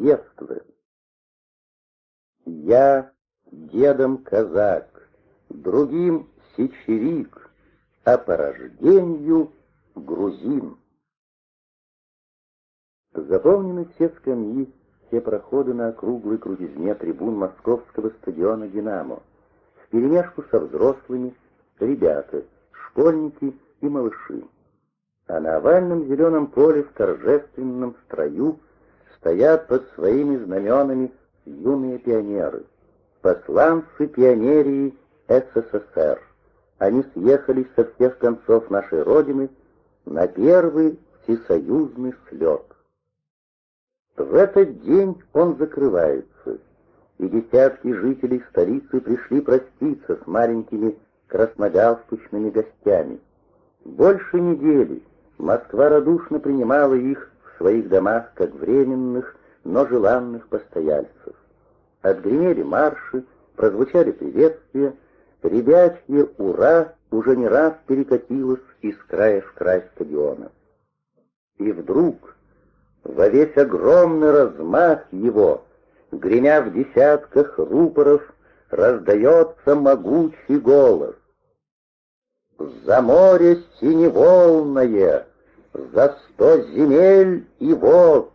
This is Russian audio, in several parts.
детства. Я дедом казак, другим сечевик, а по рождению грузин. Заполнены все скамьи, все проходы на округлой крутизне трибун московского стадиона «Динамо», вперемешку со взрослыми, ребята, школьники и малыши. А на овальном зеленом поле в торжественном строю стоят под своими знаменами юные пионеры, посланцы пионерии СССР. Они съехались со всех концов нашей Родины на первый всесоюзный слет. В этот день он закрывается, и десятки жителей столицы пришли проститься с маленькими красногалстучными гостями. Больше недели Москва радушно принимала их своих домах как временных, но желанных постояльцев. Отгремели марши, прозвучали приветствия, ребячье «Ура!» уже не раз перекатилось из края в край стадиона. И вдруг во весь огромный размах его, гремя в десятках рупоров, раздается могучий голос. «За море синеволное, за сто земель и вод,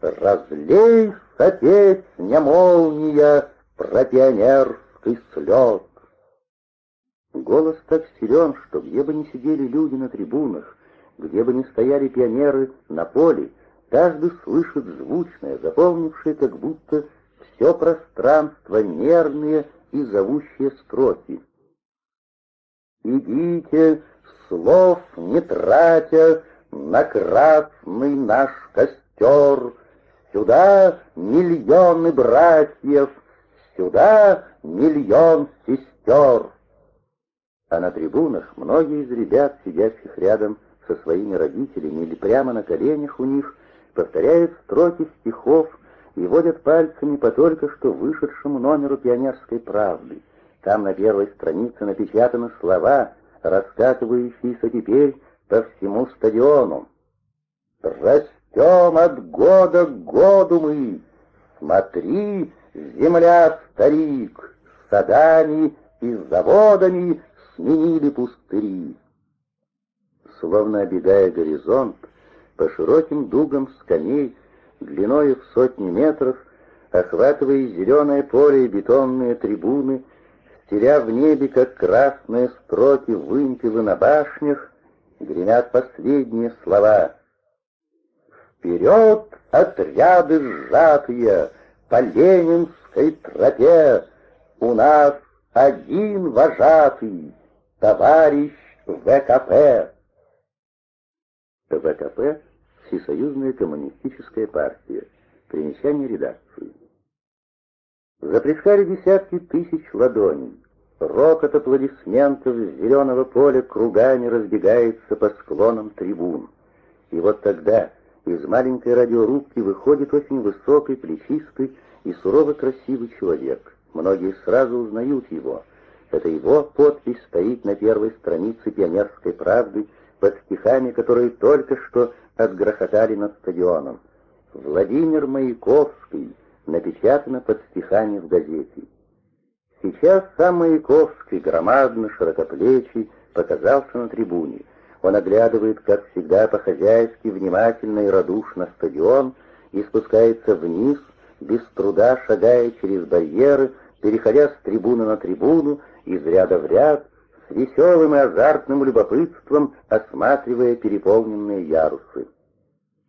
разлей песня молния про пионерский слет!» Голос так силен, что где бы ни сидели люди на трибунах, где бы ни стояли пионеры на поле, Каждый слышит звучное, заполнившее как будто все пространство нервные и зовущие строки. «Идите, слов не тратя, на красный наш костер, Сюда миллионы братьев, сюда миллион сестер!» А на трибунах многие из ребят, сидящих рядом со своими родителями или прямо на коленях у них, повторяют строки стихов и водят пальцами по только что вышедшему номеру «Пионерской правды». Там на первой странице напечатаны слова, раскатывающиеся теперь по всему стадиону. «Растем от года к году мы, смотри, земля, старик, садами и заводами сменили пустыри». Словно обегая горизонт, по широким дугам скамей, длиной в сотни метров, охватывая зеленое поле и бетонные трибуны, стеря в небе, как красные строки вымпелы на башнях, гремят последние слова. «Вперед, отряды сжатые, по Ленинской тропе! У нас один вожатый, товарищ ВКП!» ВКП Всесоюзная коммунистическая партия. Примечание редакции. Заплескали десятки тысяч ладоней. Рокот аплодисментов с зеленого поля кругами разбегается по склонам трибун. И вот тогда из маленькой радиорубки выходит очень высокий, плечистый и сурово красивый человек. Многие сразу узнают его. Это его подпись стоит на первой странице «Пионерской правды» под стихами, которые только что отгрохотали над стадионом. Владимир Маяковский напечатано под стихами в газете. Сейчас сам Маяковский, громадно, широкоплечий, показался на трибуне. Он оглядывает, как всегда, по-хозяйски, внимательно и радушно стадион и спускается вниз, без труда шагая через барьеры, переходя с трибуны на трибуну, из ряда в ряд, с веселым и азартным любопытством осматривая переполненные ярусы.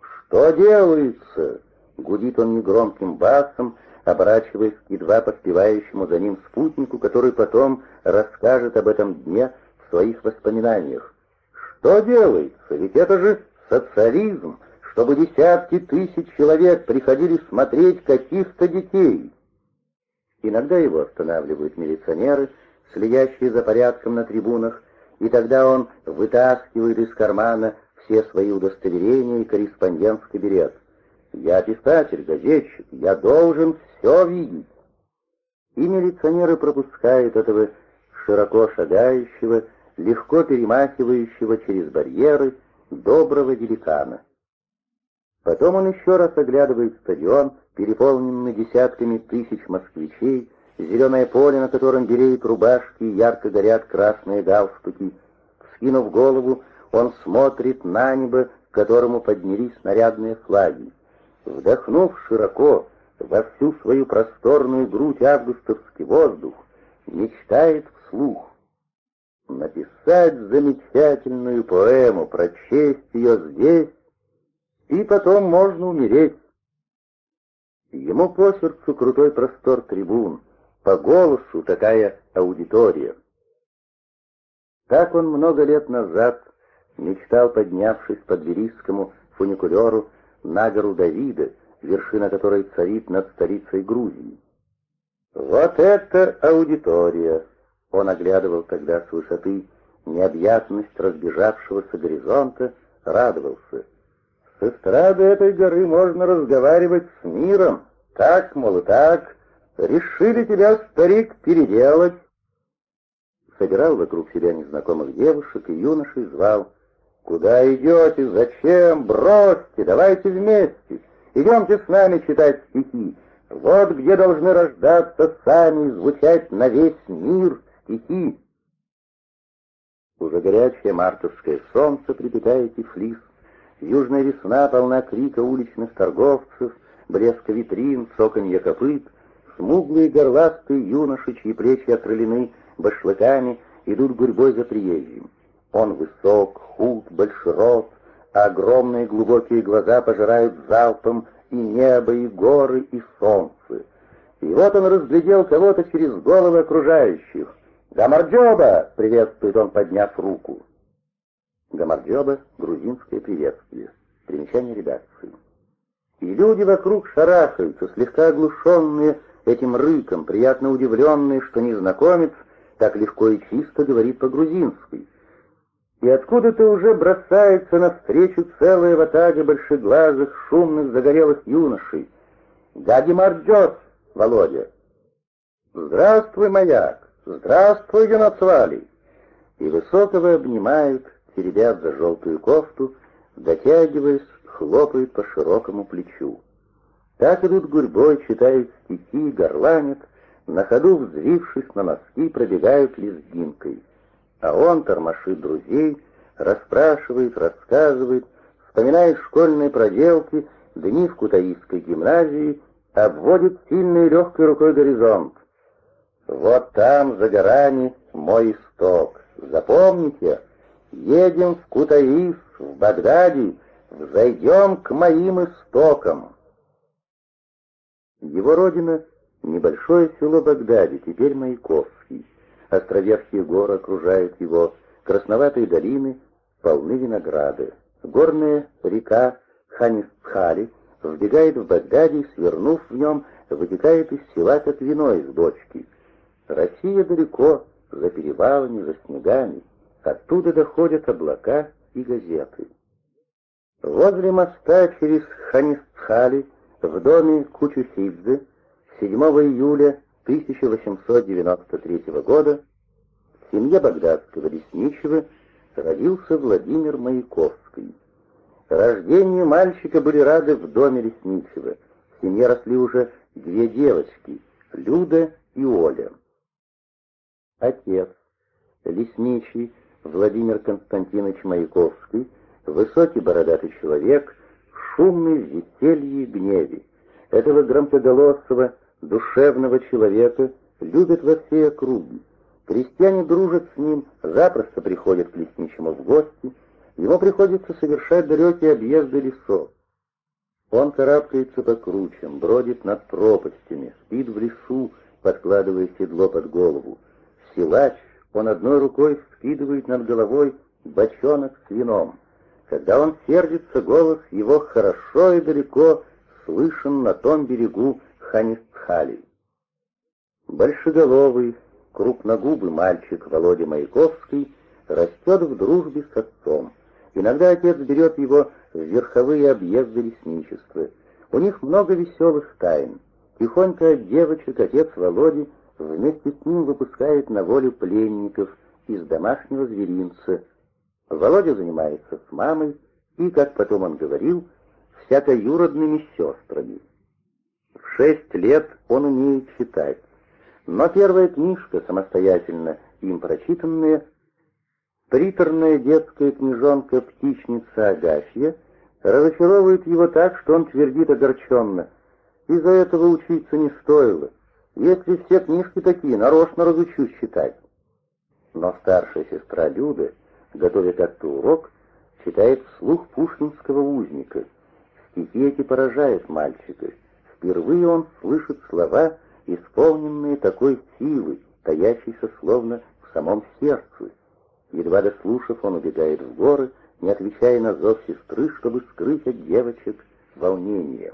«Что делается?» — гудит он негромким басом, оборачиваясь к едва поспевающему за ним спутнику, который потом расскажет об этом дне в своих воспоминаниях. «Что делается? Ведь это же социализм, чтобы десятки тысяч человек приходили смотреть каких-то детей». Иногда его останавливают милиционеры, следящие за порядком на трибунах, и тогда он вытаскивает из кармана все свои удостоверения и корреспондентский билет. «Я писатель, газетчик, я должен все видеть». И милиционеры пропускают этого широко шагающего, легко перемахивающего через барьеры доброго великана. Потом он еще раз оглядывает стадион, переполненный десятками тысяч москвичей, зеленое поле, на котором белеют рубашки, ярко горят красные галстуки. Скинув голову, он смотрит на небо, к которому поднялись снарядные флаги. Вдохнув широко во всю свою просторную грудь августовский воздух, мечтает вслух. Написать замечательную поэму, прочесть ее здесь, и потом можно умереть. Ему по сердцу крутой простор трибун, по голосу такая аудитория. Так он много лет назад мечтал, поднявшись по Тбилисскому фуникулеру на гору Давида, вершина которой царит над столицей Грузии. Вот это аудитория! Он оглядывал тогда с высоты необъятность разбежавшегося горизонта, радовался. С эстрады этой горы можно разговаривать с миром. Так, мол, и так. Решили тебя, старик, переделать. Собирал вокруг себя незнакомых девушек и юношей звал. «Куда идете? Зачем? Бросьте! Давайте вместе! Идемте с нами читать стихи! Вот где должны рождаться сами и звучать на весь мир стихи!» Уже горячее мартовское солнце припитает Тифлис. Южная весна полна крика уличных торговцев, блеска витрин, цоканья копыт. Смуглые горластые юноши, чьи плечи окрылены башлыками, идут гурьбой за приезжим. Он высок, худ, большерот, а огромные глубокие глаза пожирают залпом и небо, и горы, и солнце. И вот он разглядел кого-то через головы окружающих. «Гамарджоба!» — приветствует он, подняв руку. Гамарджоба — грузинское приветствие. Примечание редакции. И люди вокруг шарахаются, слегка оглушенные этим рыком, приятно удивленные, что незнакомец так легко и чисто говорит по-грузински. И откуда-то уже бросается навстречу целая ватага большеглазых, шумных, загорелых юношей. «Гаги Марджос, Володя!» «Здравствуй, маяк! Здравствуй, Юнацвали!» И высокого обнимают, теребят за желтую кофту, дотягиваясь, хлопают по широкому плечу. Так идут гурьбой, читают стихи, горланят, на ходу взвившись на носки, пробегают лезгинкой. А он тормошит друзей, расспрашивает, рассказывает, вспоминает школьные проделки, дни в Кутаисской гимназии, обводит сильной легкой рукой горизонт. Вот там, за горами, мой исток. Запомните, едем в Кутаис, в Багдаде, взойдем к моим истокам. Его родина — небольшое село Багдаде, теперь Маяковский. Островерхие горы окружают его, красноватые долины полны винограда. Горная река Ханисхали вбегает в Багдаде и, свернув в нем, вытекает из села, как вино из бочки. Россия далеко, за перевалами, за снегами. Оттуда доходят облака и газеты. Возле моста через Ханисхали в доме Кучусидзе 7 июля 1893 года в семье багдадского лесничего родился Владимир Маяковский. Рождению мальчика были рады в доме лесничего. В семье росли уже две девочки — Люда и Оля. Отец, лесничий Владимир Константинович Маяковский, высокий бородатый человек, шумный в веселье и гневе. Этого громкоголосого, душевного человека любят во всей округе. Крестьяне дружат с ним, запросто приходят к лесничему в гости, ему приходится совершать далекие объезды лесов. Он карабкается по кручам, бродит над пропастями, спит в лесу, подкладывая седло под голову. Силач, он одной рукой скидывает над головой бочонок с вином. Когда он сердится, голос его хорошо и далеко слышен на том берегу Ханистхали. Большеголовый, крупногубый мальчик Володя Маяковский растет в дружбе с отцом. Иногда отец берет его в верховые объезды лесничества. У них много веселых тайн. Тихонько от девочек отец Володи вместе с ним выпускает на волю пленников из домашнего зверинца. Володя занимается с мамой, и, как потом он говорил, всякоюродными сестрами. Шесть лет он умеет читать, но первая книжка, самостоятельно им прочитанная, приторная детская книжонка «Птичница Агафья» разочаровывает его так, что он твердит огорченно. Из-за этого учиться не стоило. Если все книжки такие, нарочно разучусь читать. Но старшая сестра Люда, готовя как-то урок, читает вслух пушкинского узника. Стихи эти поражают мальчика. Впервые он слышит слова, исполненные такой силы, таящейся словно в самом сердце. Едва дослушав, он убегает в горы, не отвечая на зов сестры, чтобы скрыть от девочек волнение.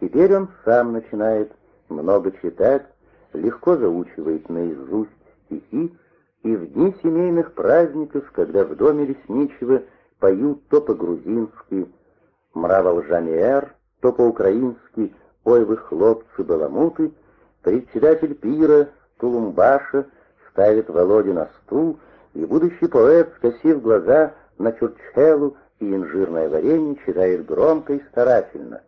Теперь он сам начинает много читать, легко заучивает наизусть стихи, и в дни семейных праздников, когда в доме лесничего поют то по-грузински «Мрава лжамиэр», то по-украински «Ой вы, хлопцы, баламуты», председатель пира Тулумбаша ставит Володю на стул, и будущий поэт, скосив глаза на чурчхелу и инжирное варенье, читает громко и старательно.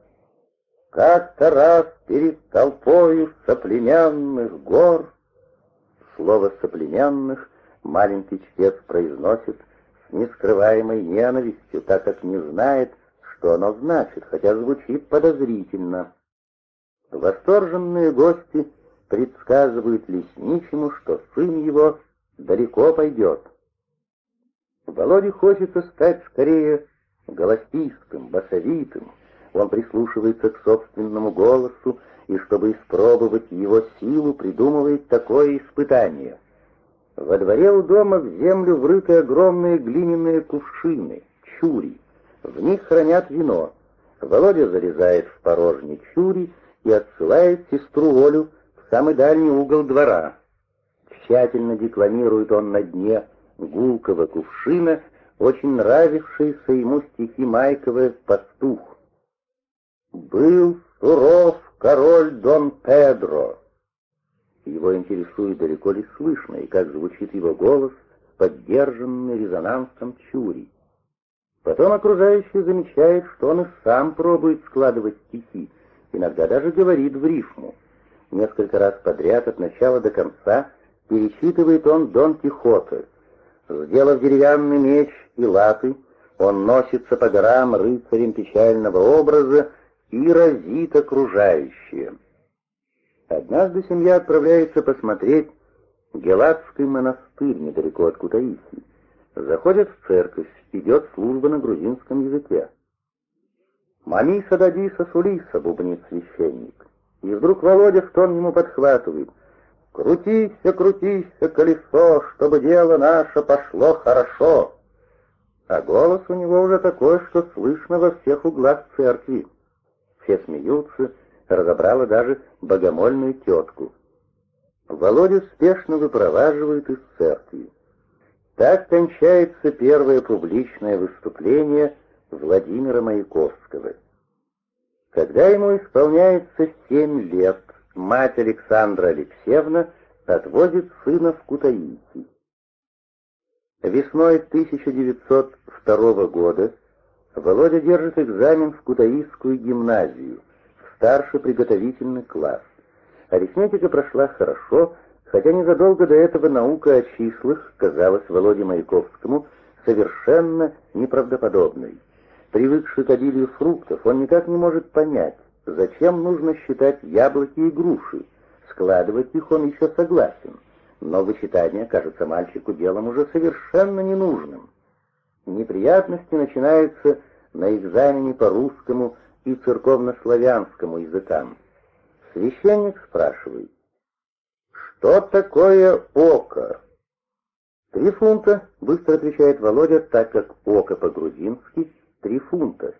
Как-то раз перед толпою соплеменных гор Слово «соплеменных» маленький чтец произносит с нескрываемой ненавистью, так как не знает, что оно значит, хотя звучит подозрительно. Восторженные гости предсказывают лесничему, что сын его далеко пойдет. Володе хочется стать скорее голосистым, басовитым. Он прислушивается к собственному голосу и, чтобы испробовать его силу, придумывает такое испытание. Во дворе у дома в землю врыты огромные глиняные кувшины, чури. В них хранят вино. Володя залезает в порожник чури и отсылает сестру Олю в самый дальний угол двора. Тщательно декламирует он на дне гулкого кувшина, очень нравившиеся ему стихи Майкова «Пастух». «Был суров король Дон Педро». Его интересует, далеко ли слышно, и как звучит его голос, поддержанный резонансом чури. Потом окружающие замечают, что он и сам пробует складывать стихи, иногда даже говорит в рифму. Несколько раз подряд, от начала до конца, перечитывает он Дон Кихота. Сделав деревянный меч и латы, он носится по горам рыцарем печального образа и разит окружающие. Однажды семья отправляется посмотреть Гелатский монастырь недалеко от Кутаиси. Заходят в церковь, идет служба на грузинском языке. «Мамиса дадиса сулиса», — бубнит священник. И вдруг Володя в тон ему подхватывает. «Крутися, крутися, колесо, чтобы дело наше пошло хорошо». А голос у него уже такой, что слышно во всех углах церкви. Все смеются, разобрала даже богомольную тетку. Володю спешно выпроваживают из церкви. Так кончается первое публичное выступление Владимира Маяковского. Когда ему исполняется семь лет, мать Александра Алексеевна отводит сына в Кутаиси. Весной 1902 года Володя держит экзамен в Кутаисскую гимназию, в старший приготовительный класс. Арифметика прошла хорошо, хотя незадолго до этого наука о числах казалась Володе Маяковскому совершенно неправдоподобной. Привыкший к обилию фруктов, он никак не может понять, зачем нужно считать яблоки и груши. Складывать их он еще согласен, но вычитание кажется мальчику делом уже совершенно ненужным. Неприятности начинаются на экзамене по русскому и церковнославянскому языкам. Священник спрашивает, «Что такое око?» «Три фунта», — быстро отвечает Володя, так как око по-грузински «три фунта».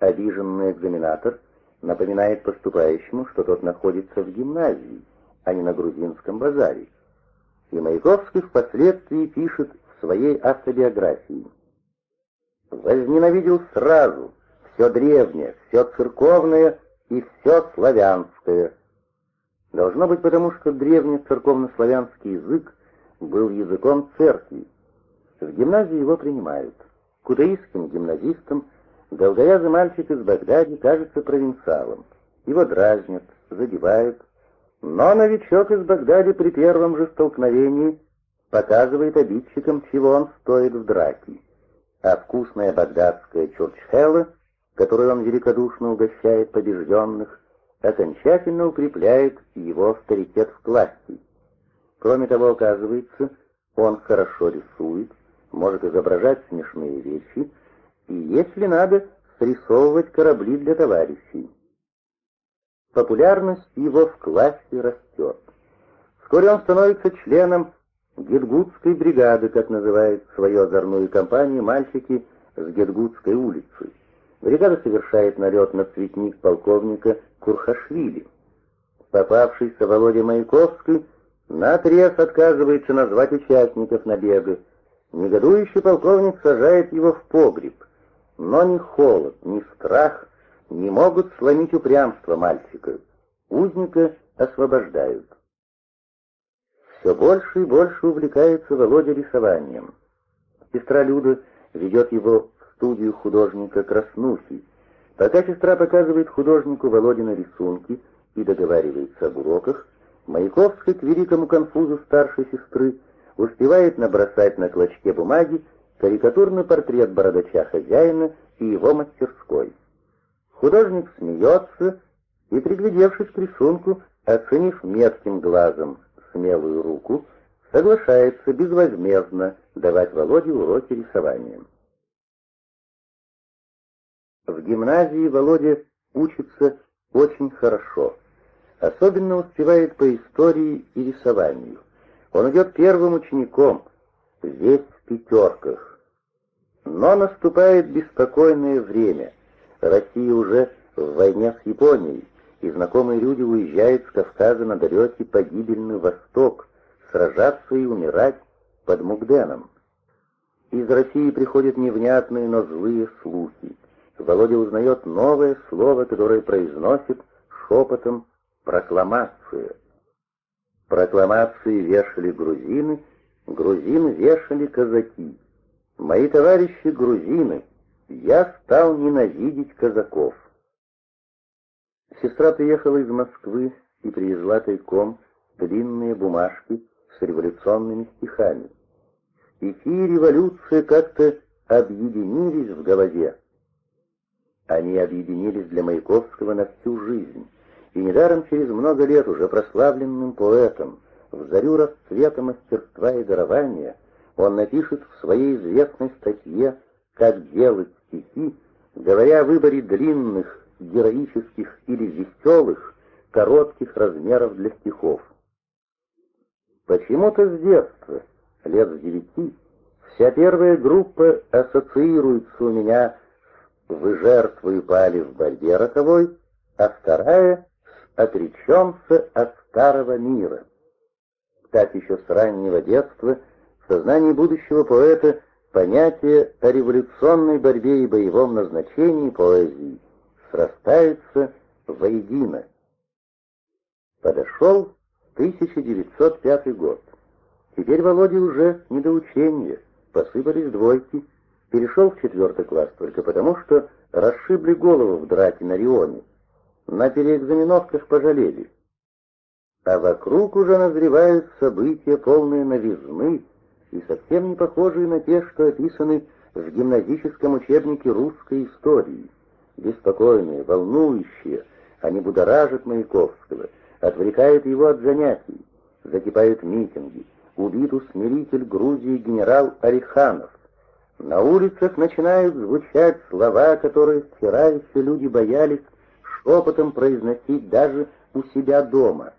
Обиженный экзаменатор напоминает поступающему, что тот находится в гимназии, а не на грузинском базаре. И Маяковский впоследствии пишет в своей автобиографии. «Возненавидел сразу все древнее, все церковное и все славянское». Должно быть потому, что древний церковнославянский язык был языком церкви. В гимназии его принимают. Кутаистским гимназистам Долговязый мальчик из Багдади кажется провинциалом. Его дразнят, задевают. Но новичок из Багдади при первом же столкновении показывает обидчикам, чего он стоит в драке. А вкусная багдадская чурчхела, которой он великодушно угощает побежденных, окончательно укрепляет его авторитет в классе. Кроме того, оказывается, он хорошо рисует, может изображать смешные вещи и, если надо, срисовывать корабли для товарищей. Популярность его в классе растет. Вскоре он становится членом Гетгутской бригады, как называют свою озорную компанию мальчики с Гетгутской улицы. Бригада совершает налет на цветник полковника Курхашвили. Попавшийся Володя Маяковский наотрез отказывается назвать участников набега. Негодующий полковник сажает его в погреб. Но ни холод, ни страх не могут сломить упрямство мальчика. Узника освобождают. Все больше и больше увлекается Володя рисованием. Сестра Люда ведет его студию художника Краснухи. Пока сестра показывает художнику Володина рисунки и договаривается об уроках, Маяковский к великому конфузу старшей сестры успевает набросать на клочке бумаги карикатурный портрет бородача-хозяина и его мастерской. Художник смеется и, приглядевшись к рисунку, оценив метким глазом смелую руку, соглашается безвозмездно давать Володе уроки рисования. В гимназии Володя учится очень хорошо. Особенно успевает по истории и рисованию. Он идет первым учеником, весь в пятерках. Но наступает беспокойное время. Россия уже в войне с Японией, и знакомые люди уезжают с Кавказа на далекий погибельный восток, сражаться и умирать под Мугденом. Из России приходят невнятные, но злые слухи. Володя узнает новое слово, которое произносит шепотом «прокламация». Прокламации вешали грузины, грузин вешали казаки. Мои товарищи грузины, я стал ненавидеть казаков. Сестра приехала из Москвы и привезла тайком длинные бумажки с революционными стихами. Стихи и революция как-то объединились в голове. Они объединились для Маяковского на всю жизнь, и недаром через много лет уже прославленным поэтом, в зарю расцвета мастерства и дарования, он напишет в своей известной статье «Как делать стихи», говоря о выборе длинных, героических или веселых, коротких размеров для стихов. Почему-то с детства, лет с девяти, вся первая группа ассоциируется у меня «Вы жертвы пали в борьбе роковой», а вторая с «Отречемся от старого мира». Так еще с раннего детства в сознании будущего поэта понятие о революционной борьбе и боевом назначении поэзии – срастаются воедино. Подошел 1905 год. Теперь Володе уже не до учения, посыпались двойки, перешел в четвертый класс только потому, что расшибли голову в драке на Рионе. На переэкзаменовках пожалели. А вокруг уже назревают события, полные новизны и совсем не похожие на те, что описаны в гимназическом учебнике русской истории беспокойные, волнующие, они будоражат Маяковского, отвлекают его от занятий, закипают митинги, убит усмиритель Грузии генерал Ореханов. На улицах начинают звучать слова, которые вчера еще люди боялись шепотом произносить даже у себя дома.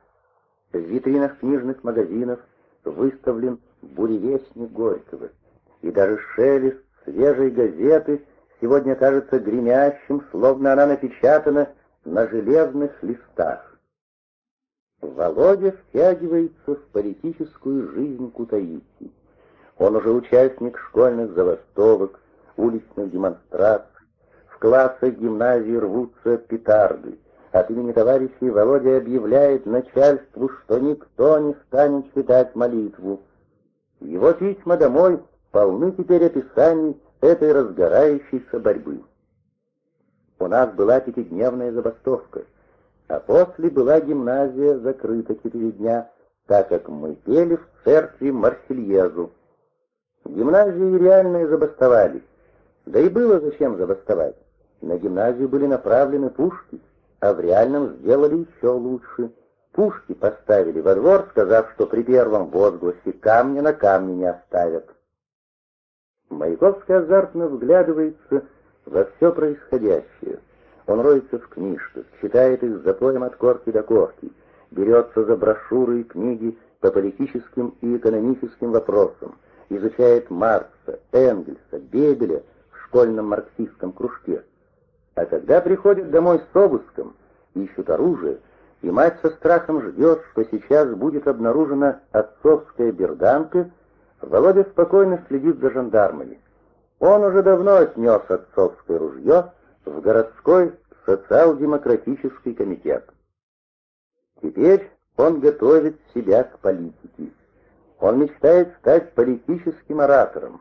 В витринах книжных магазинов выставлен буревестник Горького, и даже шелест свежей газеты — сегодня кажется гремящим, словно она напечатана на железных листах. Володя втягивается в политическую жизнь Кутаиси. Он уже участник школьных забастовок, уличных демонстраций. В классах гимназии рвутся петарды. От имени товарищей Володя объявляет начальству, что никто не станет читать молитву. Его письма домой полны теперь описаний этой разгорающейся борьбы. у нас была пятидневная забастовка, а после была гимназия закрыта четыре дня, так как мы пели в церкви Марсельезу. Гимназии реальные забастовали, да и было зачем забастовать. На гимназию были направлены пушки, а в реальном сделали еще лучше. Пушки поставили во двор, сказав, что при первом возгласе камня на камне не оставят. Маяковский азартно вглядывается во все происходящее. Он роется в книжках, читает их с запоем от корки до корки, берется за брошюры и книги по политическим и экономическим вопросам, изучает Маркса, Энгельса, Бебеля в школьном марксистском кружке. А когда приходят домой с обыском, ищут оружие, и мать со страхом ждет, что сейчас будет обнаружена отцовская берданка, Володя спокойно следит за жандармами. Он уже давно отнес отцовское ружье в городской социал-демократический комитет. Теперь он готовит себя к политике. Он мечтает стать политическим оратором.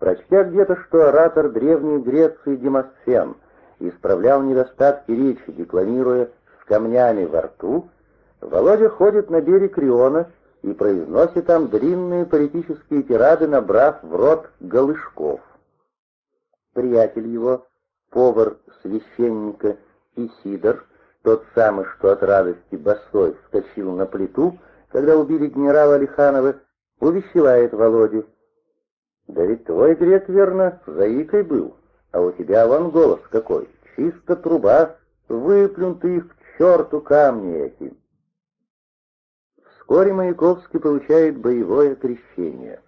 Прочтя где-то, что оратор Древней Греции Демосцен исправлял недостатки речи, декламируя с камнями во рту, Володя ходит на берег Риона и произносит там длинные политические тирады, набрав в рот голышков. Приятель его, повар священника Исидор, тот самый, что от радости босой вскочил на плиту, когда убили генерала Лиханова, увещевает Володю. «Да ведь твой грек, верно, заикой был, а у тебя вон голос какой, чисто труба, выплюнь ты их к черту камни эти». Вскоре Маяковский получает боевое крещение.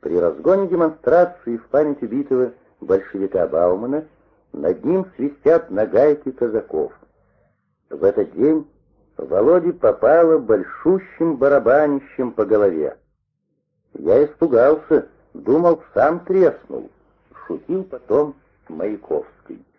При разгоне демонстрации в память убитого большевика Баумана над ним свистят нагайки казаков. В этот день Володе попало большущим барабанищем по голове. Я испугался, думал, сам треснул, шутил потом Маяковский.